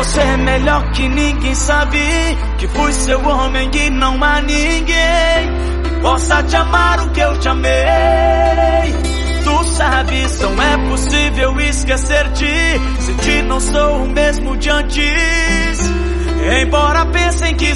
Você é melhor que ninguém sabe que fui seu homem e não há ninguém que possa te amar o que eu te amei. Tu sabes, não é possível esquecer-te se te não sou o mesmo de antes. Embora pensem que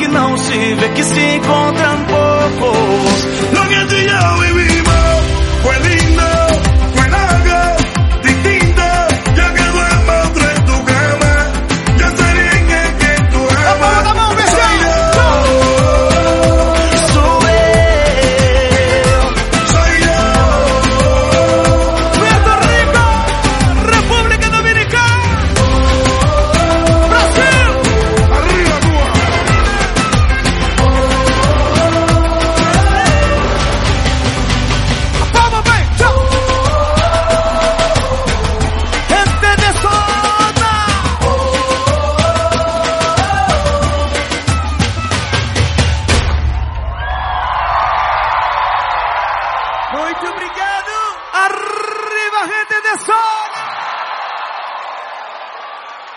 que não se vê, que se encontram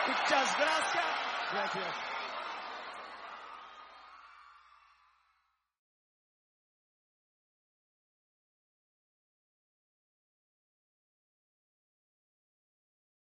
Muchas gracias. Gracias.